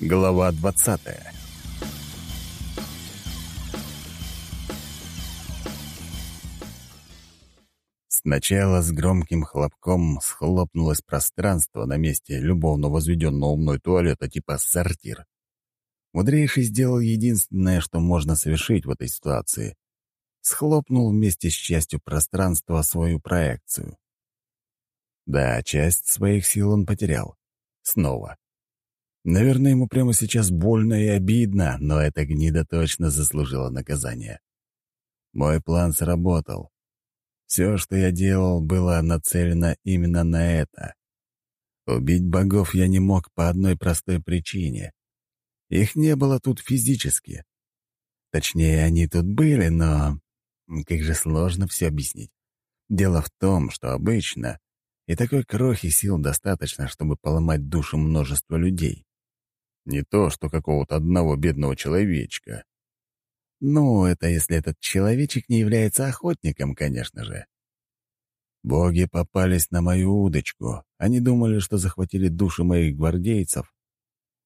Глава 20 Сначала с громким хлопком схлопнулось пространство на месте любовно возведенного мной туалета типа сортир. Мудрейший сделал единственное, что можно совершить в этой ситуации. Схлопнул вместе с частью пространства свою проекцию. Да, часть своих сил он потерял. Снова. Наверное, ему прямо сейчас больно и обидно, но эта гнида точно заслужила наказание. Мой план сработал. Все, что я делал, было нацелено именно на это. Убить богов я не мог по одной простой причине. Их не было тут физически. Точнее, они тут были, но... Как же сложно все объяснить. Дело в том, что обычно и такой крохи сил достаточно, чтобы поломать душу множества людей. Не то, что какого-то одного бедного человечка. Ну, это если этот человечек не является охотником, конечно же. Боги попались на мою удочку. Они думали, что захватили души моих гвардейцев.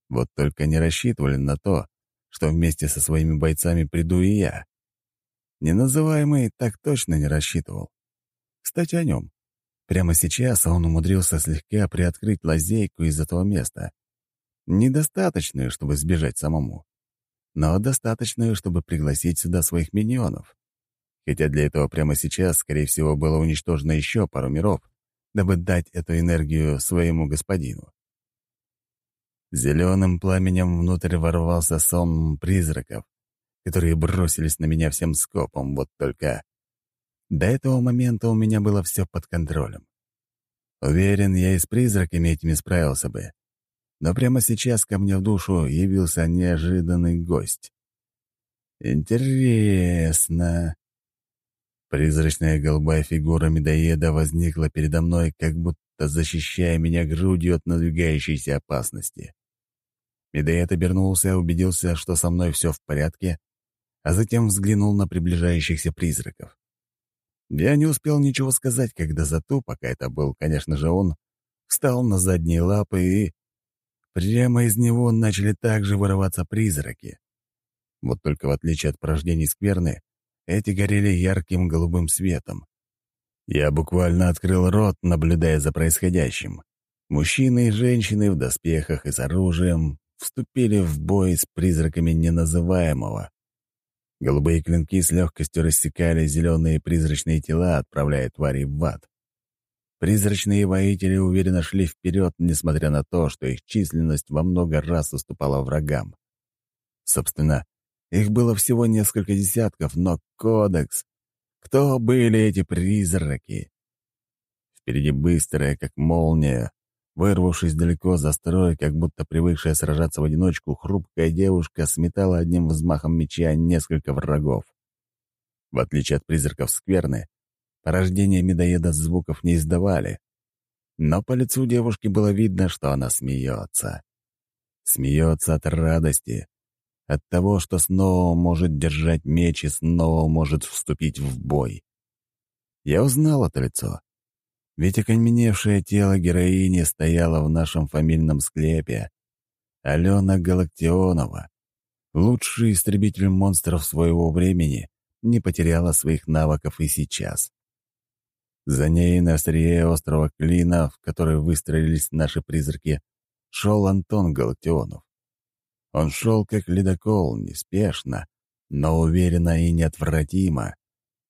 Вот только не рассчитывали на то, что вместе со своими бойцами приду и я. Неназываемый так точно не рассчитывал. Кстати, о нем. Прямо сейчас он умудрился слегка приоткрыть лазейку из этого места. Недостаточную, чтобы сбежать самому, но достаточную, чтобы пригласить сюда своих миньонов. Хотя для этого прямо сейчас, скорее всего, было уничтожено еще пару миров, дабы дать эту энергию своему господину. Зеленым пламенем внутрь ворвался сон призраков, которые бросились на меня всем скопом, вот только... До этого момента у меня было все под контролем. Уверен, я и с призраками этими справился бы. Но прямо сейчас ко мне в душу явился неожиданный гость. Интересно. Призрачная голубая фигура медоеда возникла передо мной, как будто защищая меня грудью от надвигающейся опасности. Медоед обернулся, убедился, что со мной все в порядке, а затем взглянул на приближающихся призраков. Я не успел ничего сказать, когда Зату, пока это был, конечно же, он, встал на задние лапы и Прямо из него начали также вырываться призраки. Вот только в отличие от порождений скверны, эти горели ярким голубым светом. Я буквально открыл рот, наблюдая за происходящим. Мужчины и женщины в доспехах и с оружием вступили в бой с призраками неназываемого. Голубые клинки с легкостью рассекали зеленые призрачные тела, отправляя твари в ад. Призрачные воители уверенно шли вперед, несмотря на то, что их численность во много раз уступала врагам. Собственно, их было всего несколько десятков, но кодекс... Кто были эти призраки? Впереди быстрая, как молния, вырвавшись далеко за строй, как будто привыкшая сражаться в одиночку, хрупкая девушка сметала одним взмахом меча несколько врагов. В отличие от призраков скверны, Порождения медоеда звуков не издавали. Но по лицу девушки было видно, что она смеется. Смеется от радости, от того, что снова может держать меч и снова может вступить в бой. Я узнал это лицо. Ведь окаменевшее тело героини стояло в нашем фамильном склепе. Алена Галактионова, лучший истребитель монстров своего времени, не потеряла своих навыков и сейчас. За ней на острие острова Клина, в который выстроились наши призраки, шел Антон Галактионов. Он шел как ледокол, неспешно, но уверенно и неотвратимо,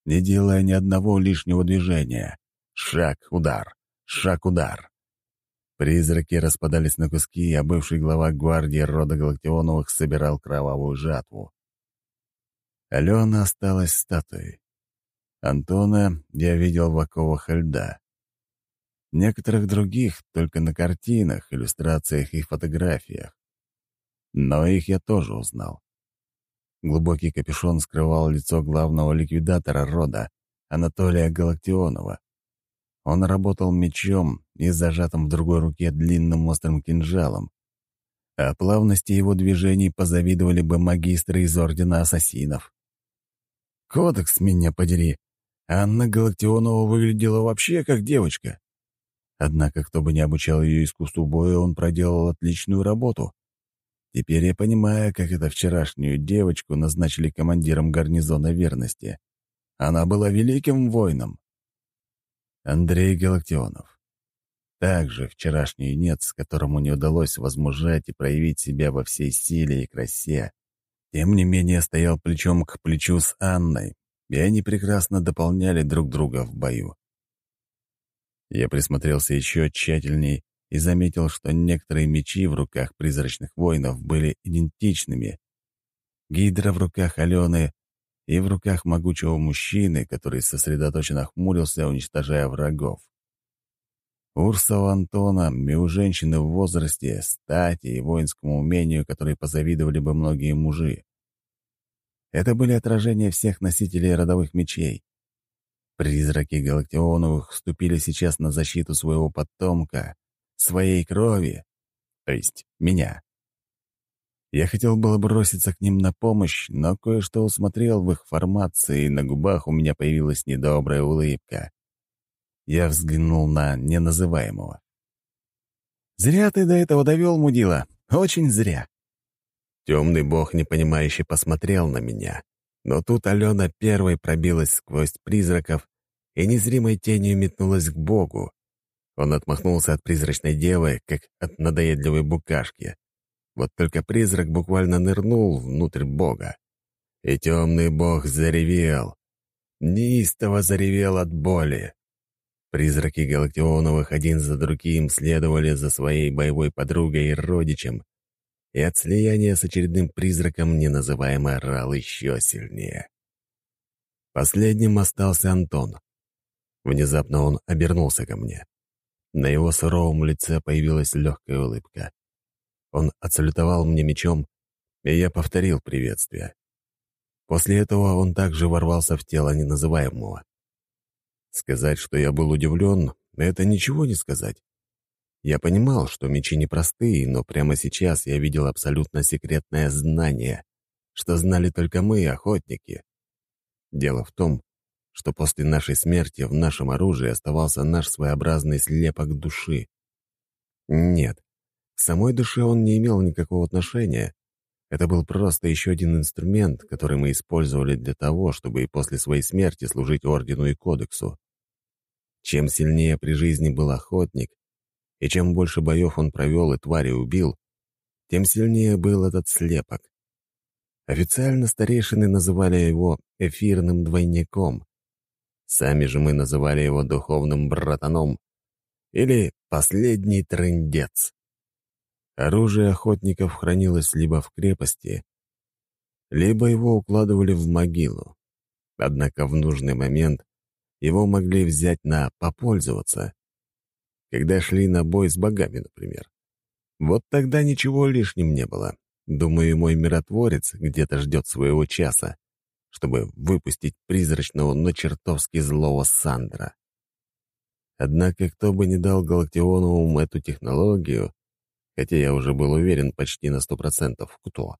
не делая ни одного лишнего движения. Шаг, удар, шаг, удар. Призраки распадались на куски, а бывший глава гвардии рода Галактионовых собирал кровавую жатву. Алена осталась статуей. Антона я видел в оковах льда. Некоторых других только на картинах, иллюстрациях и фотографиях. Но их я тоже узнал. Глубокий капюшон скрывал лицо главного ликвидатора рода, Анатолия Галактионова. Он работал мечом и зажатым в другой руке длинным острым кинжалом. А плавности его движений позавидовали бы магистры из Ордена Ассасинов. «Кодекс, меня подери!» Анна Галактионова выглядела вообще как девочка. Однако, кто бы ни обучал ее искусству боя, он проделал отличную работу. Теперь я понимаю, как это вчерашнюю девочку назначили командиром гарнизона верности. Она была великим воином. Андрей Галактионов. Также вчерашний юнец, которому не удалось возмужать и проявить себя во всей силе и красе, тем не менее стоял плечом к плечу с Анной, и они прекрасно дополняли друг друга в бою. Я присмотрелся еще тщательней и заметил, что некоторые мечи в руках призрачных воинов были идентичными. Гидра в руках Алены и в руках могучего мужчины, который сосредоточенно хмурился, уничтожая врагов. Урса у Антона и у женщины в возрасте, стати и воинскому умению, которые позавидовали бы многие мужи. Это были отражения всех носителей родовых мечей. Призраки Галактионовых вступили сейчас на защиту своего потомка, своей крови, то есть меня. Я хотел было броситься к ним на помощь, но кое-что усмотрел в их формации, и на губах у меня появилась недобрая улыбка. Я взглянул на неназываемого. «Зря ты до этого довел, мудила. Очень зря». Темный бог непонимающе посмотрел на меня, но тут Алена первой пробилась сквозь призраков и незримой тенью метнулась к богу. Он отмахнулся от призрачной девы, как от надоедливой букашки. Вот только призрак буквально нырнул внутрь бога. И темный бог заревел. Неистово заревел от боли. Призраки Галактионовых один за другим следовали за своей боевой подругой и родичем, и от слияния с очередным призраком неназываемый орал еще сильнее. Последним остался Антон. Внезапно он обернулся ко мне. На его суровом лице появилась легкая улыбка. Он отсалютовал мне мечом, и я повторил приветствие. После этого он также ворвался в тело неназываемого. Сказать, что я был удивлен, это ничего не сказать. Я понимал, что мечи непростые, но прямо сейчас я видел абсолютно секретное знание, что знали только мы, охотники. Дело в том, что после нашей смерти в нашем оружии оставался наш своеобразный слепок души. Нет, к самой душе он не имел никакого отношения. Это был просто еще один инструмент, который мы использовали для того, чтобы и после своей смерти служить Ордену и Кодексу. Чем сильнее при жизни был охотник, и чем больше боев он провел и твари убил, тем сильнее был этот слепок. Официально старейшины называли его эфирным двойником. Сами же мы называли его духовным братаном или последний трындец. Оружие охотников хранилось либо в крепости, либо его укладывали в могилу. Однако в нужный момент его могли взять на «попользоваться», когда шли на бой с богами, например. Вот тогда ничего лишним не было. Думаю, мой миротворец где-то ждет своего часа, чтобы выпустить призрачного, но чертовски злого Сандра. Однако кто бы ни дал Галактионовым эту технологию, хотя я уже был уверен почти на сто процентов, кто,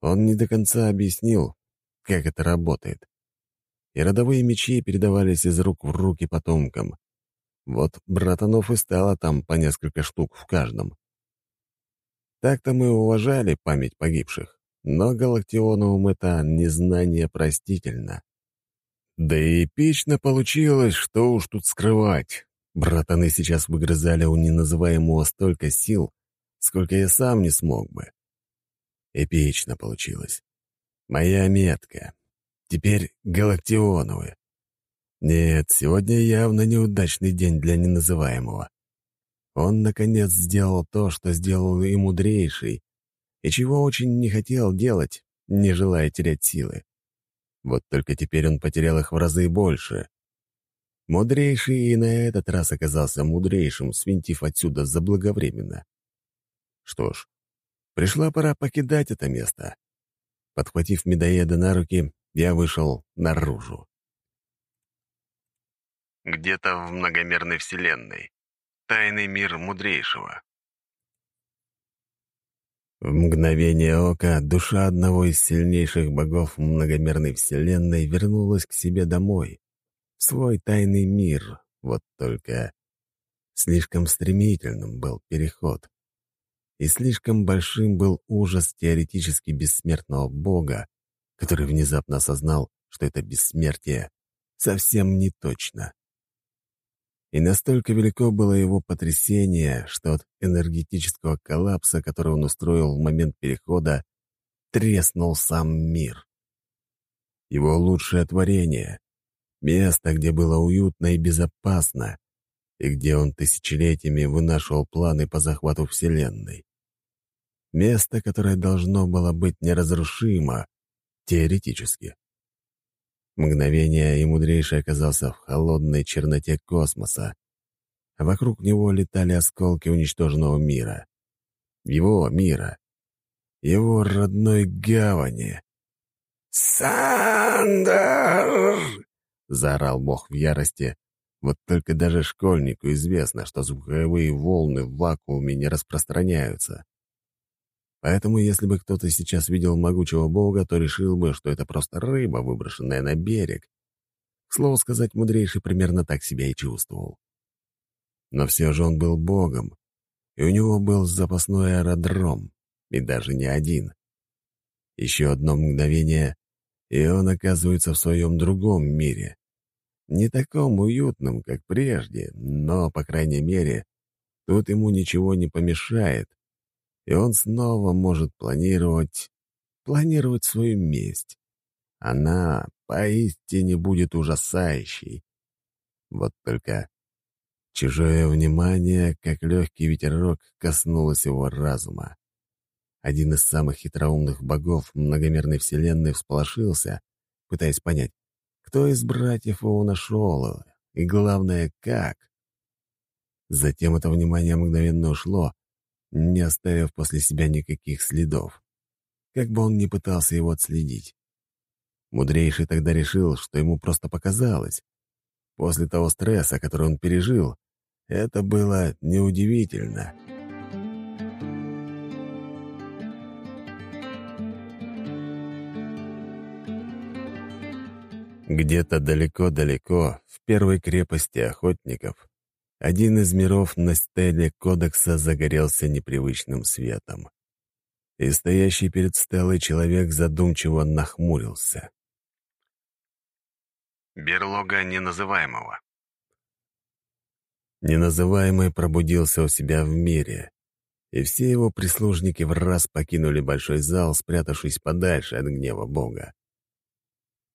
он не до конца объяснил, как это работает и родовые мечи передавались из рук в руки потомкам. Вот братанов и стало там по несколько штук в каждом. Так-то мы уважали память погибших, но Галактионовым это незнание простительно. Да и эпично получилось, что уж тут скрывать. Братаны сейчас выгрызали у неназываемого столько сил, сколько я сам не смог бы. Эпично получилось. Моя метка, Теперь Галактионовы. Нет, сегодня явно неудачный день для неназываемого. Он, наконец, сделал то, что сделал и мудрейший, и чего очень не хотел делать, не желая терять силы. Вот только теперь он потерял их в разы больше. Мудрейший и на этот раз оказался мудрейшим, свинтив отсюда заблаговременно. Что ж, пришла пора покидать это место. Подхватив медоеда на руки, я вышел наружу. Где-то в многомерной вселенной. Тайный мир мудрейшего. В мгновение ока душа одного из сильнейших богов многомерной вселенной вернулась к себе домой, в свой тайный мир, вот только слишком стремительным был переход. и слишком большим был ужас теоретически бессмертного бога, который внезапно осознал, что это бессмертие совсем не точно. И настолько велико было его потрясение, что от энергетического коллапса, который он устроил в момент перехода, треснул сам мир. Его лучшее творение, место, где было уютно и безопасно, и где он тысячелетиями вынашивал планы по захвату Вселенной. Место, которое должно было быть неразрушимо, теоретически. Мгновение и мудрейший оказался в холодной черноте космоса. Вокруг него летали осколки уничтоженного мира. Его мира. Его родной гавани. «Сандер!» — заорал бог в ярости. Вот только даже школьнику известно, что звуковые волны в вакууме не распространяются. Поэтому, если бы кто-то сейчас видел могучего бога, то решил бы, что это просто рыба, выброшенная на берег. К слову сказать, мудрейший примерно так себя и чувствовал. Но все же он был богом, и у него был запасной аэродром, и даже не один. Еще одно мгновение, и он оказывается в своем другом мире. Не таком уютном, как прежде, но, по крайней мере, тут ему ничего не помешает, и он снова может планировать, планировать свою месть. Она поистине будет ужасающей. Вот только чужое внимание, как легкий ветерок, коснулось его разума. Один из самых хитроумных богов многомерной вселенной всполошился, пытаясь понять, кто из братьев его нашел, и, главное, как. Затем это внимание мгновенно ушло, не оставив после себя никаких следов. Как бы он ни пытался его отследить. Мудрейший тогда решил, что ему просто показалось. После того стресса, который он пережил, это было неудивительно. Где-то далеко-далеко, в первой крепости охотников, один из миров на стеле кодекса загорелся непривычным светом. И стоящий перед стелой человек задумчиво нахмурился. Берлога неназываемого. Неназываемый пробудился у себя в мире, и все его прислужники в раз покинули большой зал, спрятавшись подальше от гнева Бога.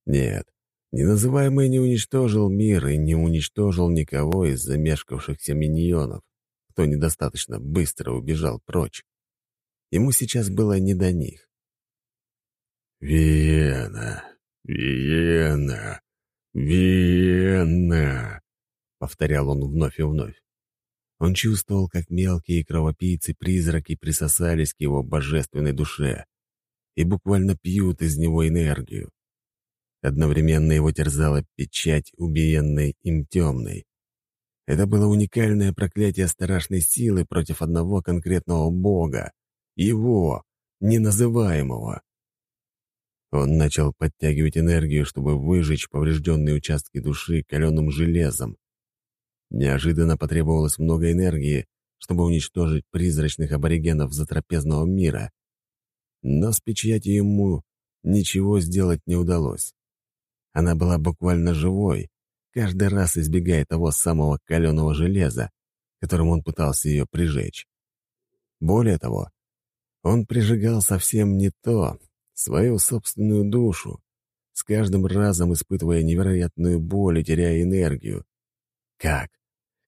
Нет, Неназываемый не уничтожил мир и не уничтожил никого из замешкавшихся миньонов, кто недостаточно быстро убежал прочь. Ему сейчас было не до них. «Виена, Виена, Виена», — повторял он вновь и вновь. Он чувствовал, как мелкие кровопийцы-призраки присосались к его божественной душе и буквально пьют из него энергию. Одновременно его терзала печать убиенной им темной. Это было уникальное проклятие страшной силы против одного конкретного бога. Его, неназываемого. Он начал подтягивать энергию, чтобы выжечь поврежденные участки души каленым железом. Неожиданно потребовалось много энергии, чтобы уничтожить призрачных аборигенов затрапезного мира. Но с печатью ему ничего сделать не удалось. Она была буквально живой, каждый раз избегая того самого каленого железа, которым он пытался ее прижечь. Более того, он прижигал совсем не то, свою собственную душу, с каждым разом испытывая невероятную боль и теряя энергию. Как?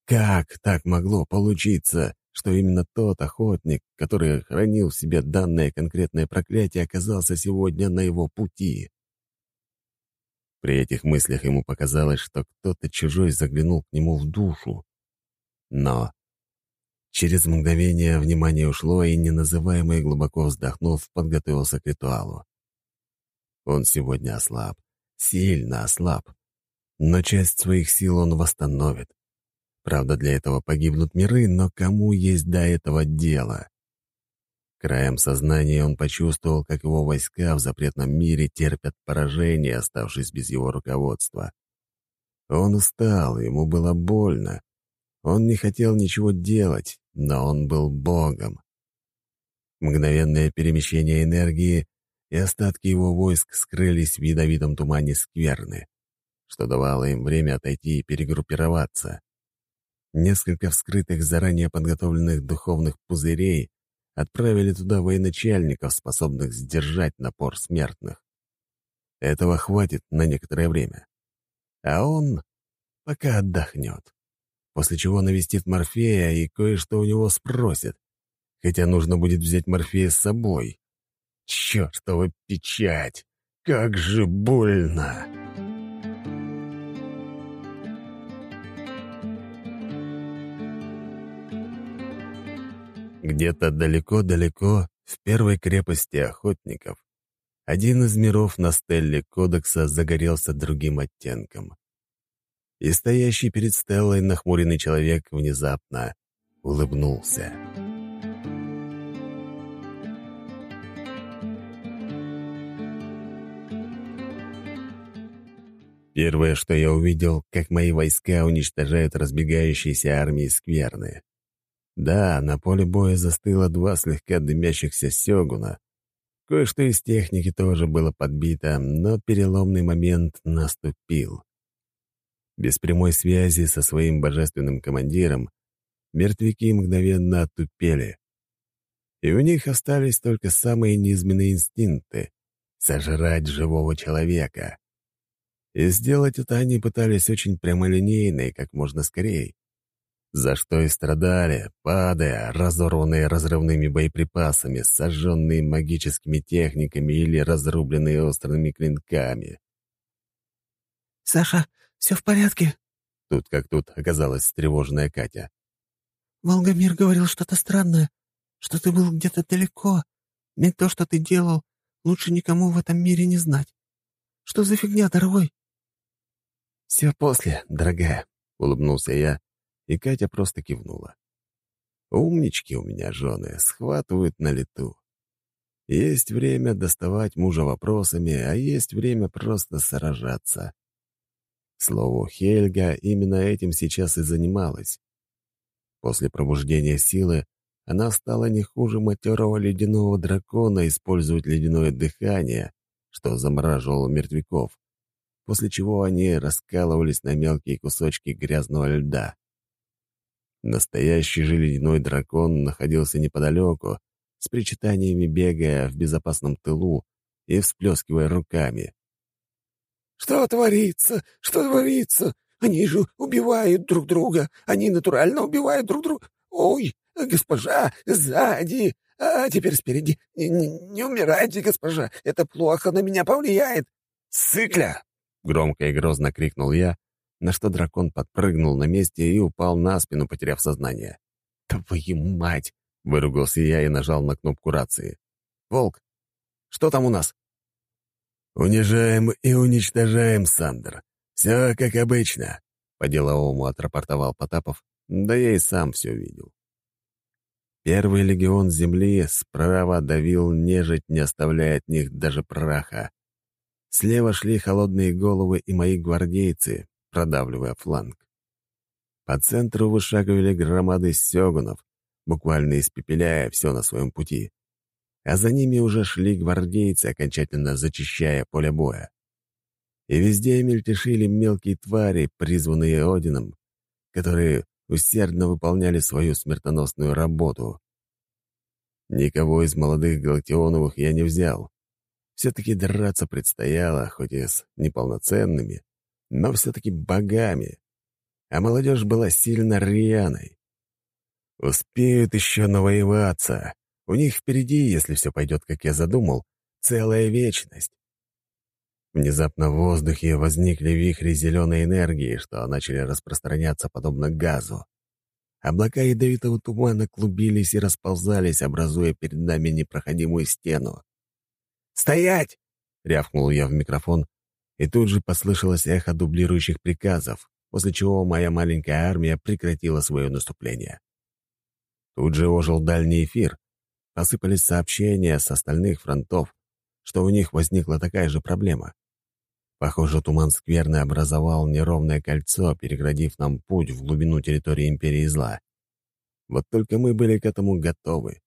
Как так могло получиться, что именно тот охотник, который хранил в себе данное конкретное проклятие, оказался сегодня на его пути? При этих мыслях ему показалось, что кто-то чужой заглянул к нему в душу. Но через мгновение внимание ушло, и неназываемый, глубоко вздохнув, подготовился к ритуалу. Он сегодня ослаб, сильно ослаб, но часть своих сил он восстановит. Правда, для этого погибнут миры, но кому есть до этого дело? Краем сознания он почувствовал, как его войска в запретном мире терпят поражение, оставшись без его руководства. Он устал, ему было больно. Он не хотел ничего делать, но он был богом. Мгновенное перемещение энергии, и остатки его войск скрылись в ядовитом тумане скверны, что давало им время отойти и перегруппироваться. Несколько вскрытых заранее подготовленных духовных пузырей отправили туда военачальников, способных сдержать напор смертных. Этого хватит на некоторое время. А он пока отдохнет, после чего навестит Морфея и кое-что у него спросит, хотя нужно будет взять Морфея с собой. Чёртова печать! Как же больно! Где-то далеко-далеко, в первой крепости охотников, один из миров на стелле кодекса загорелся другим оттенком. И стоящий перед стеллой нахмуренный человек внезапно улыбнулся. Первое, что я увидел, как мои войска уничтожают разбегающиеся армии скверны. Да, на поле боя застыло два слегка дымящихся сёгуна. Кое-что из техники тоже было подбито, но переломный момент наступил. Без прямой связи со своим божественным командиром мертвяки мгновенно отупели. И у них остались только самые низменные инстинкты — сожрать живого человека. И сделать это они пытались очень прямолинейно и как можно скорее за что и страдали, падая, разорванные разрывными боеприпасами, сожженные магическими техниками или разрубленные острыми клинками. «Саша, все в порядке?» Тут как тут оказалась встревоженная Катя. «Волгомир говорил что-то странное, что ты был где-то далеко. Не то, что ты делал, лучше никому в этом мире не знать. Что за фигня, дорогой?» «Все после, дорогая», — улыбнулся я, и Катя просто кивнула. Умнички у меня жены, схватывают на лету. Есть время доставать мужа вопросами, а есть время просто сражаться. К слову, Хельга именно этим сейчас и занималась. После пробуждения силы она стала не хуже матерого ледяного дракона использовать ледяное дыхание, что замораживало мертвяков, после чего они раскалывались на мелкие кусочки грязного льда. Настоящий же ледяной дракон находился неподалеку, с причитаниями бегая в безопасном тылу и всплескивая руками. «Что творится? Что творится? Они же убивают друг друга! Они натурально убивают друг друга! Ой, госпожа, сзади! А теперь спереди! Не, не, не умирайте, госпожа! Это плохо на меня повлияет!» «Сыкля!» — громко и грозно крикнул я, на что дракон подпрыгнул на месте и упал на спину, потеряв сознание. «Твою мать!» — выругался я и нажал на кнопку рации. «Волк, что там у нас?» «Унижаем и уничтожаем, Сандер. Все как обычно», — по-деловому отрапортовал Потапов, да я и сам все видел. Первый легион земли справа давил нежить, не оставляя от них даже праха. Слева шли холодные головы и мои гвардейцы, продавливая фланг. По центру вышагивали громады сёгунов, буквально испепеляя все на своем пути. А за ними уже шли гвардейцы, окончательно зачищая поле боя. И везде мельтешили мелкие твари, призванные Одином, которые усердно выполняли свою смертоносную работу. Никого из молодых Галактионовых я не взял. Все-таки драться предстояло, хоть и с неполноценными, но все-таки богами. А молодежь была сильно рьяной. Успеют еще навоеваться. У них впереди, если все пойдет, как я задумал, целая вечность. Внезапно в воздухе возникли вихри зеленой энергии, что начали распространяться подобно газу. Облака ядовитого тумана клубились и расползались, образуя перед нами непроходимую стену. «Стоять!» — рявкнул я в микрофон, и тут же послышалось эхо дублирующих приказов, после чего моя маленькая армия прекратила свое наступление. Тут же ожил дальний эфир, посыпались сообщения с остальных фронтов, что у них возникла такая же проблема. Похоже, туман скверны образовал неровное кольцо, переградив нам путь в глубину территории Империи Зла. Вот только мы были к этому готовы.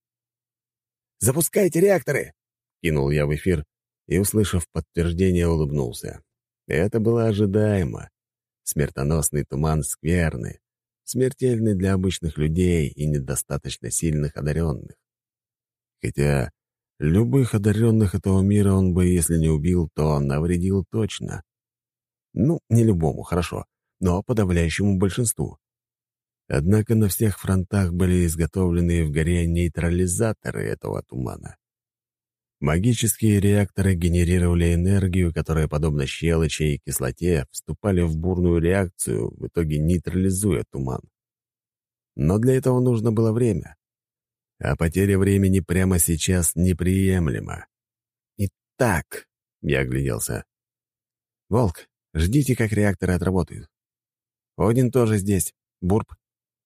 Запускайте реакторы!» — кинул я в эфир и, услышав подтверждение, улыбнулся. Это было ожидаемо. Смертоносный туман скверный, смертельный для обычных людей и недостаточно сильных одаренных. Хотя любых одаренных этого мира он бы, если не убил, то навредил точно. Ну, не любому, хорошо, но подавляющему большинству. Однако на всех фронтах были изготовлены в горе нейтрализаторы этого тумана. Магические реакторы генерировали энергию, которая, подобно щелочи и кислоте, вступали в бурную реакцию, в итоге нейтрализуя туман. Но для этого нужно было время. А потеря времени прямо сейчас неприемлема. «Итак», — я огляделся. «Волк, ждите, как реакторы отработают. Один тоже здесь. Бурб.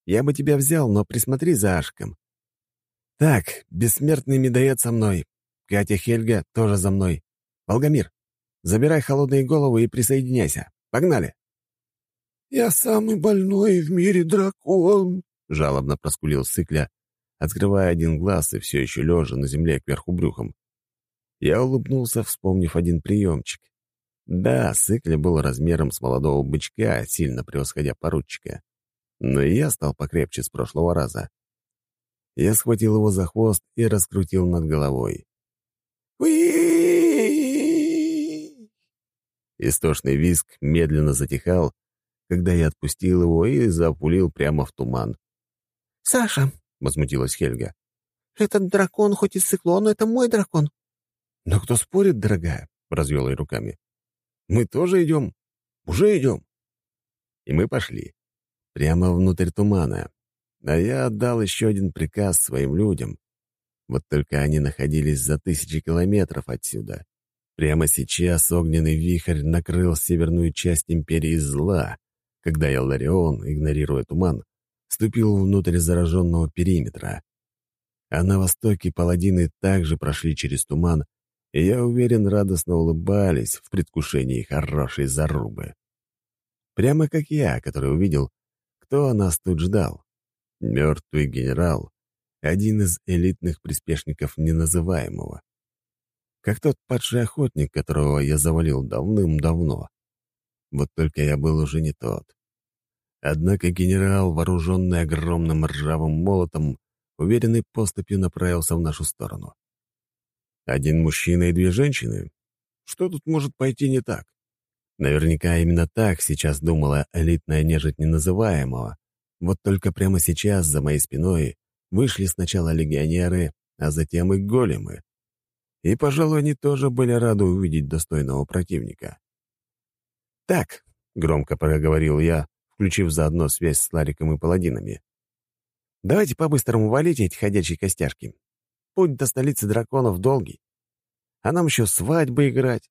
Я бы тебя взял, но присмотри за Ашком. Так, бессмертный медоед со мной. Катя Хельга тоже за мной. Волгомир, забирай холодные головы и присоединяйся. Погнали!» «Я самый больной в мире дракон», — жалобно проскулил Сыкля, открывая один глаз и все еще лежа на земле кверху брюхом. Я улыбнулся, вспомнив один приемчик. Да, Сыкля был размером с молодого бычка, сильно превосходя поручика. Но и я стал покрепче с прошлого раза. Я схватил его за хвост и раскрутил над головой. Истошный визг медленно затихал, когда я отпустил его и запулил прямо в туман. «Саша!» — возмутилась Хельга. «Этот дракон хоть и циклон, но это мой дракон». «Но кто спорит, дорогая?» — развел я руками. «Мы тоже идем. Уже идем». И мы пошли. Прямо внутрь тумана. А я отдал еще один приказ своим людям. Вот только они находились за тысячи километров отсюда. Прямо сейчас огненный вихрь накрыл северную часть империи зла, когда Элларион, игнорируя туман, вступил внутрь зараженного периметра. А на востоке паладины также прошли через туман, и я уверен, радостно улыбались в предвкушении хорошей зарубы. Прямо как я, который увидел, кто нас тут ждал. Мертвый генерал, один из элитных приспешников неназываемого. Как тот падший охотник, которого я завалил давным-давно. Вот только я был уже не тот. Однако генерал, вооруженный огромным ржавым молотом, уверенной поступью направился в нашу сторону. Один мужчина и две женщины? Что тут может пойти не так? Наверняка именно так сейчас думала элитная нежить неназываемого. Вот только прямо сейчас за моей спиной вышли сначала легионеры, а затем и големы. И, пожалуй, они тоже были рады увидеть достойного противника. «Так», — громко проговорил я, включив заодно связь с Лариком и паладинами. «Давайте по-быстрому валить эти ходячие костяшки. Путь до столицы драконов долгий. А нам еще свадьбы играть.